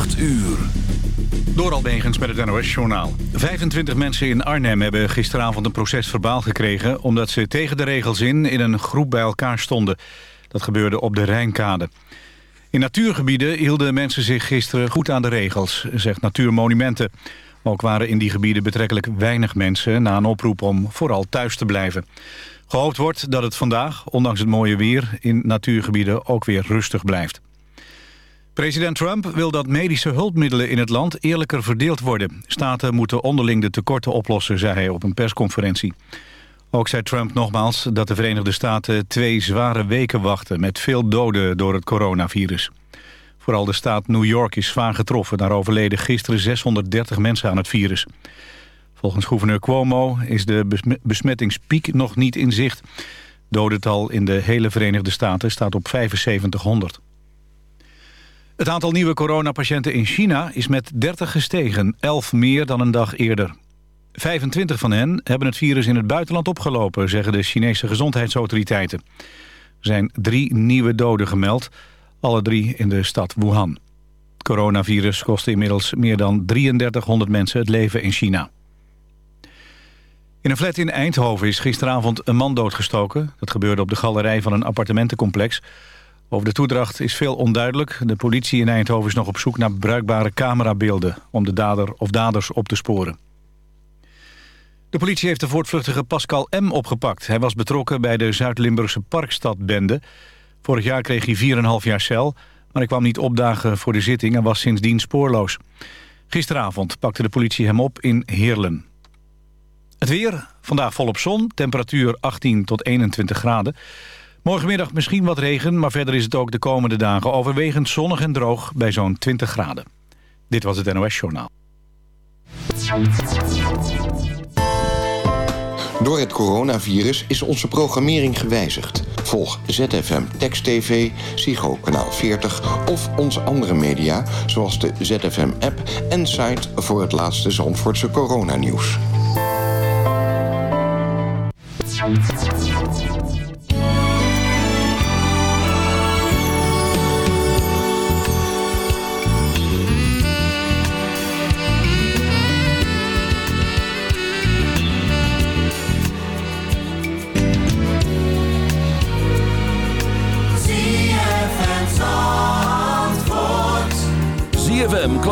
8 uur. Door Albegens met het NOS-journaal. 25 mensen in Arnhem hebben gisteravond een proces verbaal gekregen... omdat ze tegen de regels in in een groep bij elkaar stonden. Dat gebeurde op de Rijnkade. In natuurgebieden hielden mensen zich gisteren goed aan de regels, zegt Natuurmonumenten. Ook waren in die gebieden betrekkelijk weinig mensen... na een oproep om vooral thuis te blijven. Gehoopt wordt dat het vandaag, ondanks het mooie weer... in natuurgebieden ook weer rustig blijft. President Trump wil dat medische hulpmiddelen in het land eerlijker verdeeld worden. Staten moeten onderling de tekorten oplossen, zei hij op een persconferentie. Ook zei Trump nogmaals dat de Verenigde Staten twee zware weken wachten... met veel doden door het coronavirus. Vooral de staat New York is zwaar getroffen. Daar overleden gisteren 630 mensen aan het virus. Volgens gouverneur Cuomo is de besmettingspiek nog niet in zicht. Dodental in de hele Verenigde Staten staat op 7500. Het aantal nieuwe coronapatiënten in China is met 30 gestegen, 11 meer dan een dag eerder. 25 van hen hebben het virus in het buitenland opgelopen, zeggen de Chinese gezondheidsautoriteiten. Er zijn drie nieuwe doden gemeld, alle drie in de stad Wuhan. Het coronavirus kostte inmiddels meer dan 3300 mensen het leven in China. In een flat in Eindhoven is gisteravond een man doodgestoken. Dat gebeurde op de galerij van een appartementencomplex. Over de toedracht is veel onduidelijk. De politie in Eindhoven is nog op zoek naar bruikbare camerabeelden... om de dader of daders op te sporen. De politie heeft de voortvluchtige Pascal M. opgepakt. Hij was betrokken bij de Zuid-Limburgse Parkstadbende. Vorig jaar kreeg hij 4,5 jaar cel... maar hij kwam niet opdagen voor de zitting en was sindsdien spoorloos. Gisteravond pakte de politie hem op in Heerlen. Het weer, vandaag volop zon, temperatuur 18 tot 21 graden... Morgenmiddag misschien wat regen, maar verder is het ook de komende dagen overwegend zonnig en droog bij zo'n 20 graden. Dit was het NOS Journaal. Door het coronavirus is onze programmering gewijzigd. Volg ZFM Text TV, Psycho Kanaal 40 of onze andere media... zoals de ZFM-app en site voor het laatste Zandvoortse coronanieuws.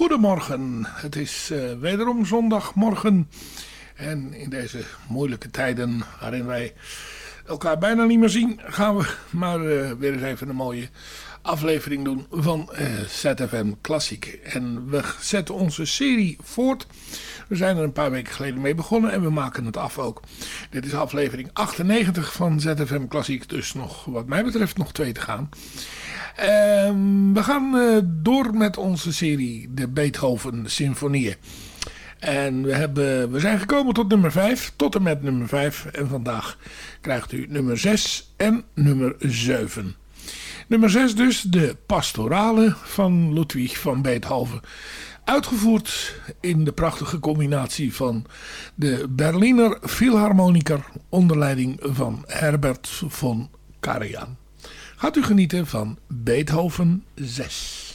Goedemorgen, het is uh, wederom zondagmorgen. En in deze moeilijke tijden waarin wij elkaar bijna niet meer zien... gaan we maar uh, weer eens even een mooie aflevering doen van eh, ZFM Klassiek. En we zetten onze serie voort. We zijn er een paar weken geleden mee begonnen en we maken het af ook. Dit is aflevering 98 van ZFM Klassiek, dus nog wat mij betreft nog twee te gaan. Ehm, we gaan uh, door met onze serie, de Beethoven Symfonieën. En we, hebben, we zijn gekomen tot nummer 5, tot en met nummer 5. En vandaag krijgt u nummer 6 en nummer 7. Nummer 6 dus, de pastorale van Ludwig van Beethoven. Uitgevoerd in de prachtige combinatie van de Berliner Philharmoniker onder leiding van Herbert von Karajan. Gaat u genieten van Beethoven 6.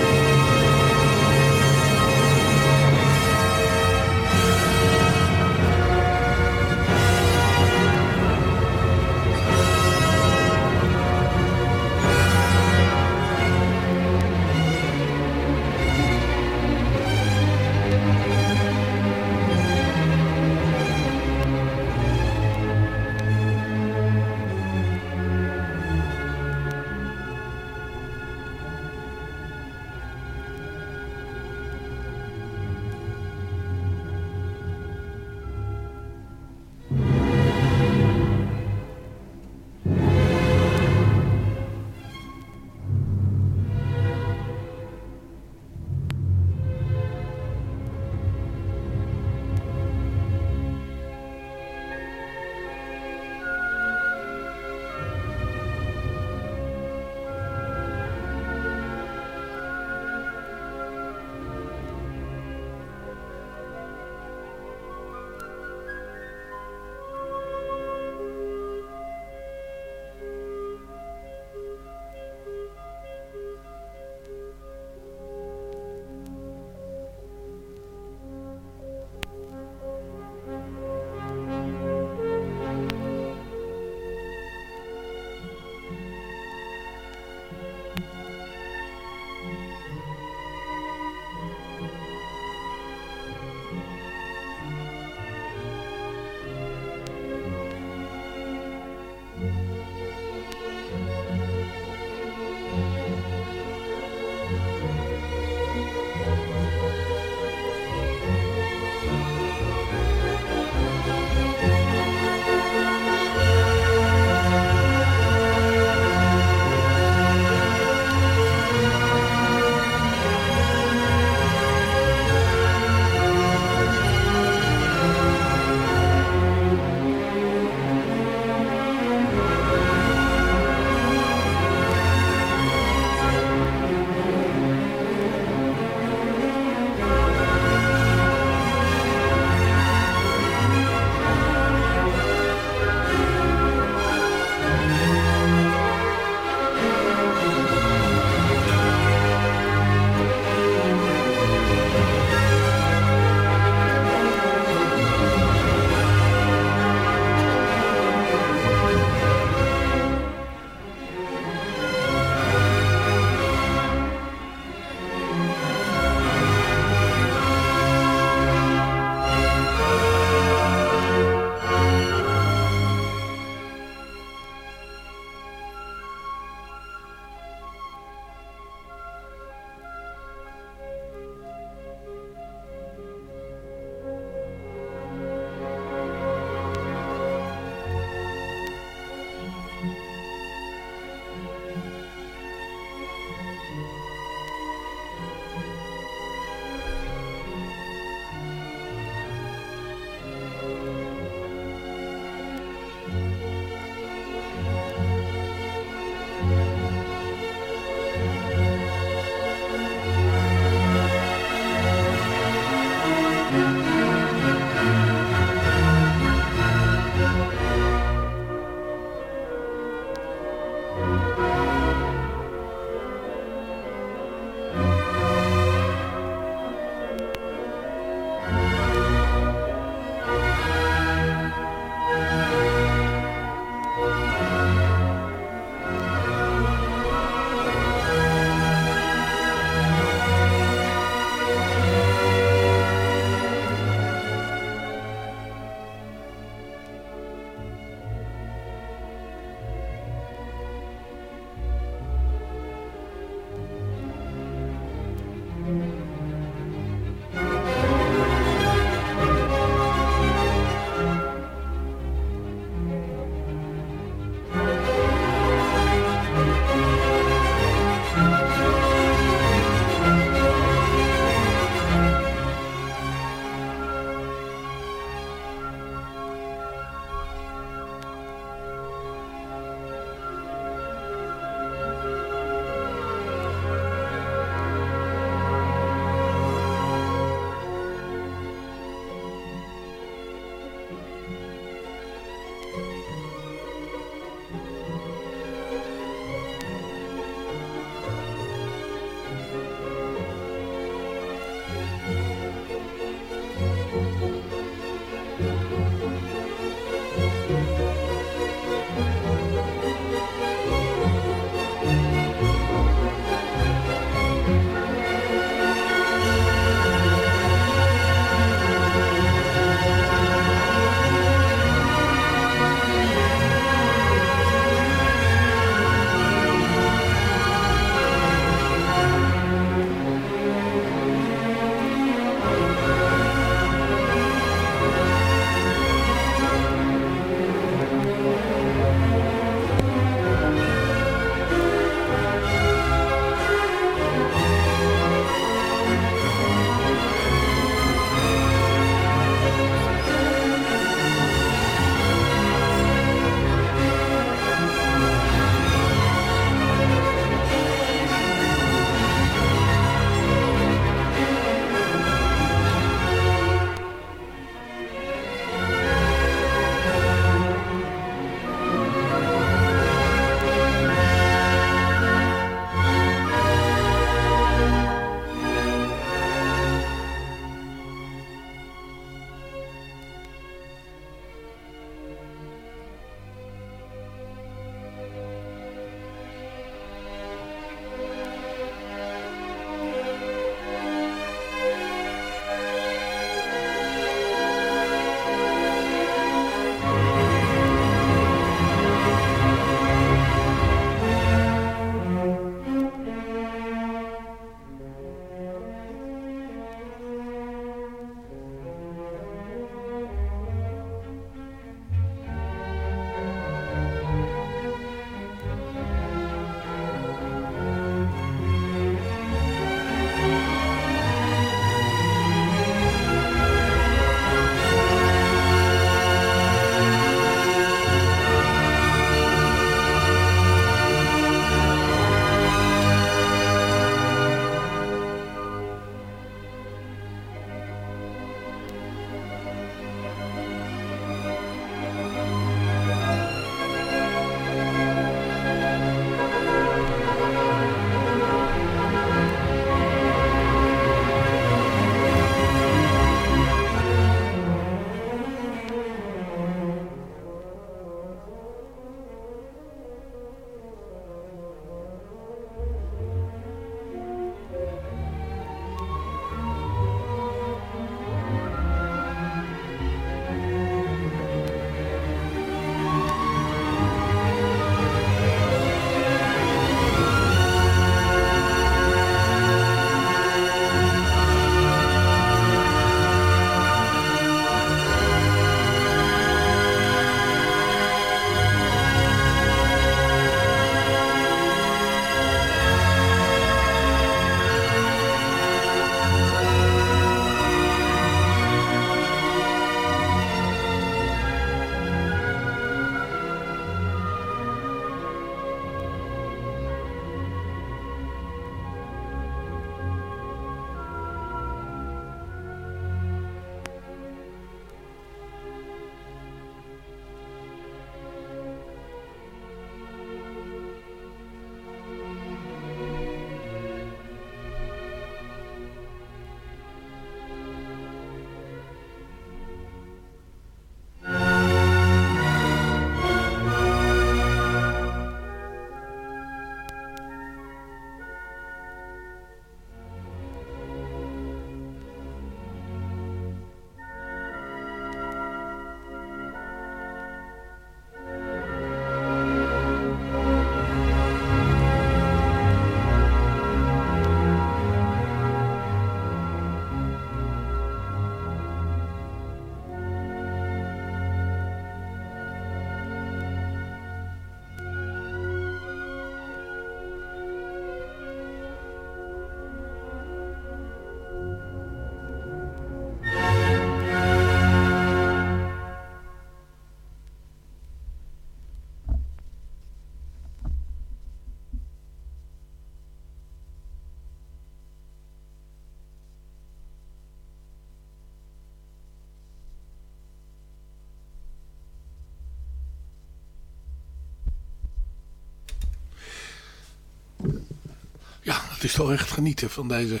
Het is toch echt genieten van deze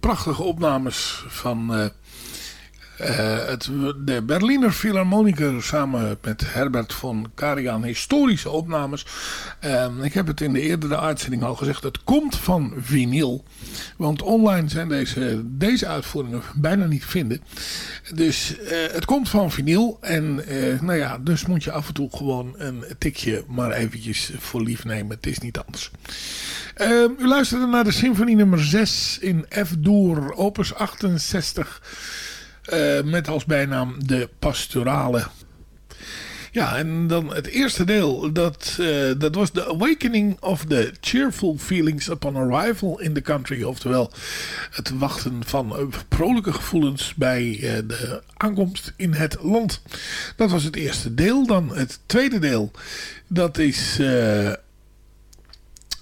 prachtige opnames van uh, het, de Berliner Philharmoniker samen met Herbert von Karajan. Historische opnames. Uh, ik heb het in de eerdere uitzending al gezegd. Het komt van vinyl. Want online zijn deze, deze uitvoeringen bijna niet vinden. Dus uh, het komt van vinyl. En nou ja, dus moet je af en toe gewoon een tikje maar eventjes voor lief nemen. Het is niet anders. Uh, u luisterde naar de symfonie nummer 6 in F-Dur, opus 68, uh, met als bijnaam de pastorale. Ja, en dan het eerste deel, dat, uh, dat was The Awakening of the Cheerful Feelings Upon Arrival in the Country. Oftewel, het wachten van uh, vrolijke gevoelens bij de aankomst in het land. Dat was het eerste deel. Dan het tweede deel, dat is...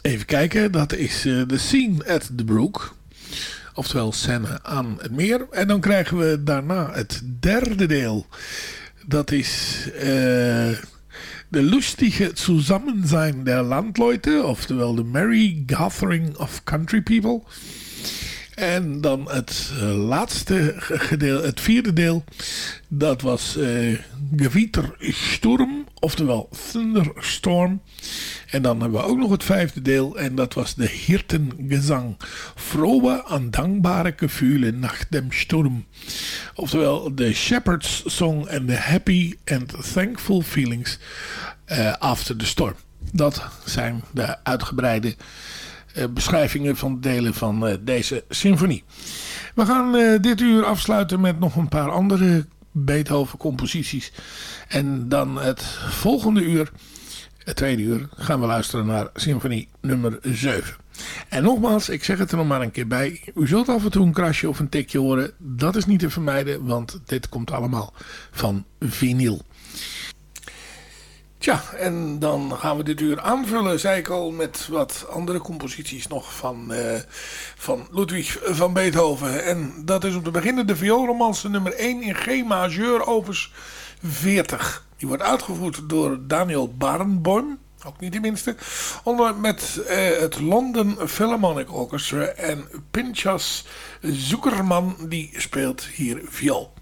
Even kijken, dat is The Scene at the Brook. Oftewel scène aan het meer. En dan krijgen we daarna het derde deel. Dat is uh, de lustige Zusammensein der Landleute. Oftewel de Merry Gathering of Country People. En dan het uh, laatste gedeelte, het vierde deel. Dat was uh, Gewieter Sturm. Oftewel Thunderstorm. En dan hebben we ook nog het vijfde deel. En dat was de Hirtengezang. Frohe en dankbare gefühle nach dem Sturm. Oftewel de Shepherd's Song en de Happy and Thankful Feelings uh, After the Storm. Dat zijn de uitgebreide beschrijvingen van delen van uh, deze symfonie. We gaan dit uur afsluiten met nog een paar andere Beethoven composities. En dan het volgende uur het tweede uur gaan we luisteren naar symfonie nummer 7. En nogmaals, ik zeg het er nog maar een keer bij. U zult af en toe een krasje of een tikje horen. Dat is niet te vermijden, want dit komt allemaal van vinyl. Tja, en dan gaan we dit uur aanvullen, zei ik al, met wat andere composities nog van, uh, van Ludwig van Beethoven. En dat is om te beginnen de vioolromance nummer 1 in G majeur opus 40. Die wordt uitgevoerd door Daniel Barenboim. Ook niet de minste. Onder, met eh, het London Philharmonic Orchestra. En Pinchas Zuckerman die speelt hier viool.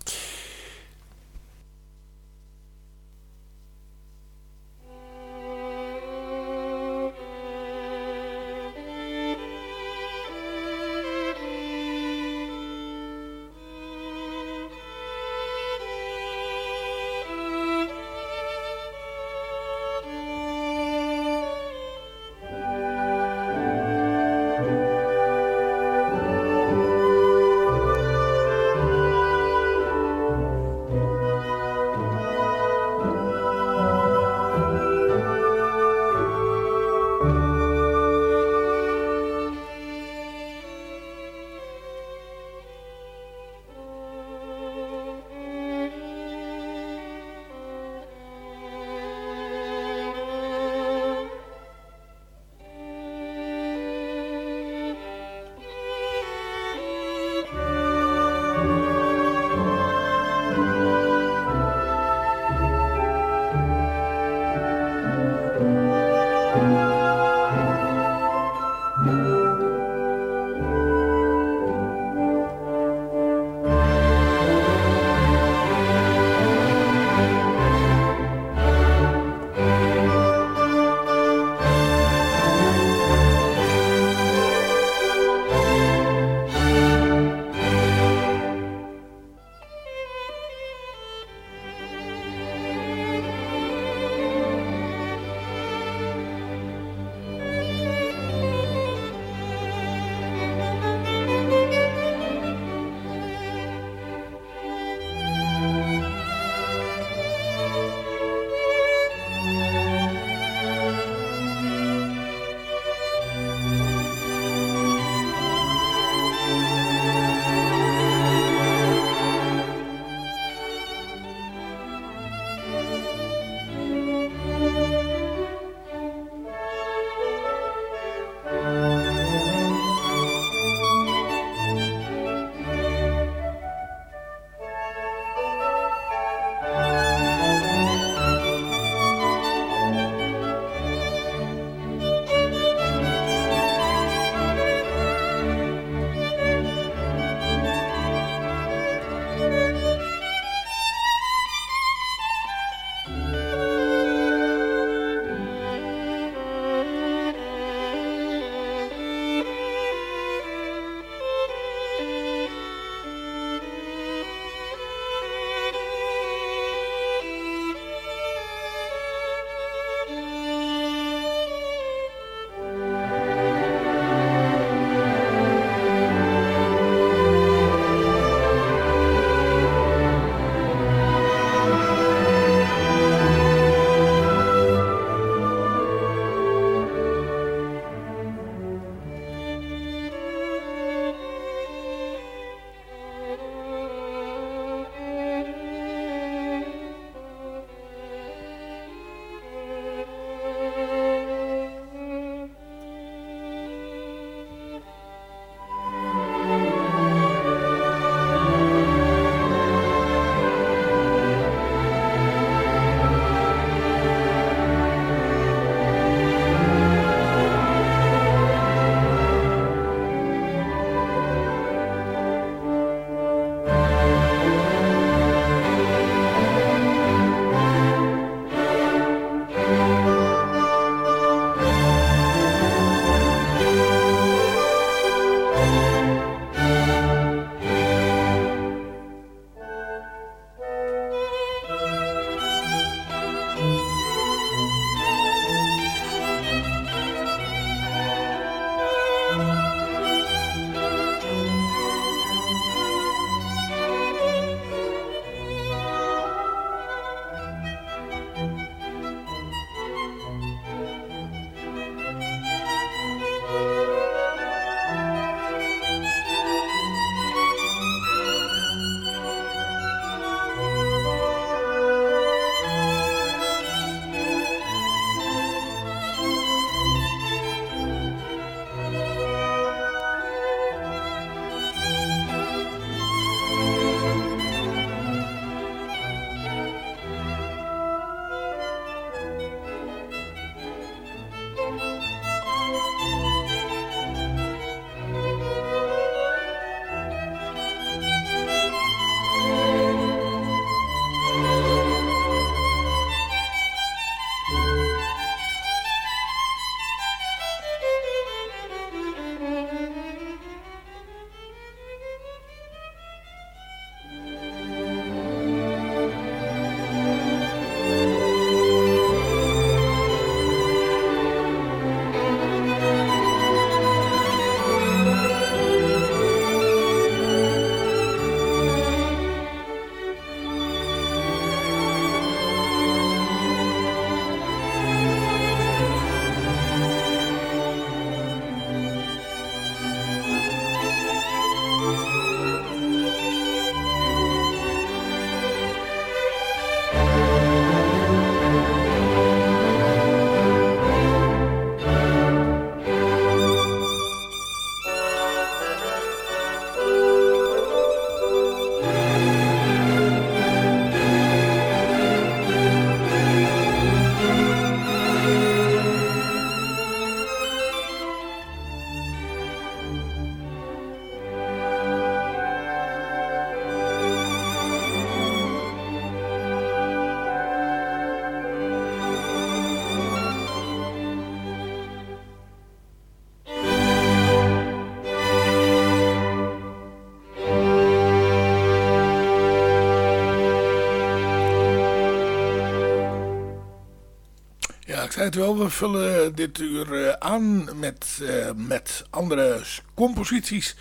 Het we vullen dit uur uh, aan met, uh, met andere composities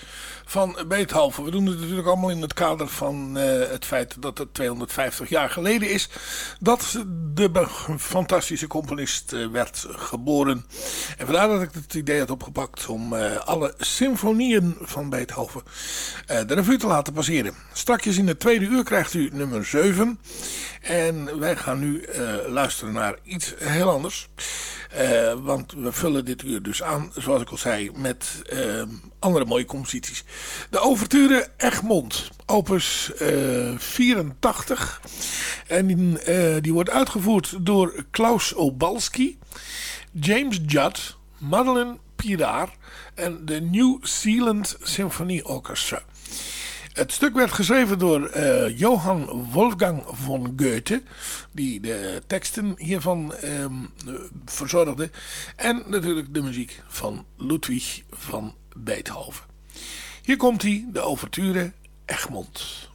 van Beethoven. We doen het natuurlijk allemaal in het kader van uh, het feit dat het 250 jaar geleden is dat de fantastische componist uh, werd geboren. En vandaar dat ik het idee had opgepakt om uh, alle symfonieën van Beethoven de revue te laten passeren. Strakjes in het tweede uur krijgt u nummer 7. En wij gaan nu luisteren naar iets heel anders. Want we vullen dit uur dus aan, zoals ik al zei, met andere mooie composities. De overture Egmond, opus uh, 84. En die, die wordt uitgevoerd door Klaus Obalski, James Judd, Madeleine Pilar en de New Zealand Symphony Orchestra. Het stuk werd geschreven door uh, Johann Wolfgang von Goethe, die de teksten hiervan um, verzorgde. En natuurlijk de muziek van Ludwig van Beethoven. Hier komt hij, de overture Egmond.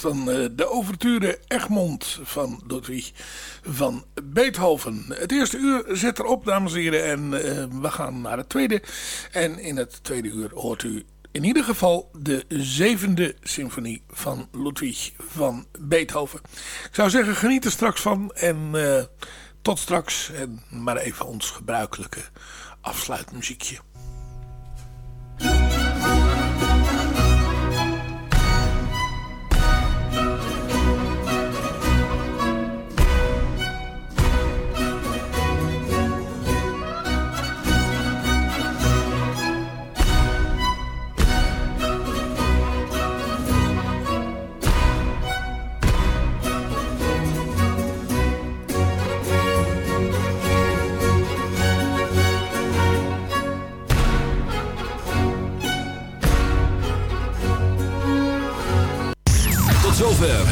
Was dan de overture Egmond van Ludwig van Beethoven. Het eerste uur zit erop, dames en heren. En we gaan naar het tweede. En in het tweede uur hoort u in ieder geval de zevende symfonie van Ludwig van Beethoven. Ik zou zeggen, geniet er straks van en tot straks. En maar even ons gebruikelijke afsluitmuziekje.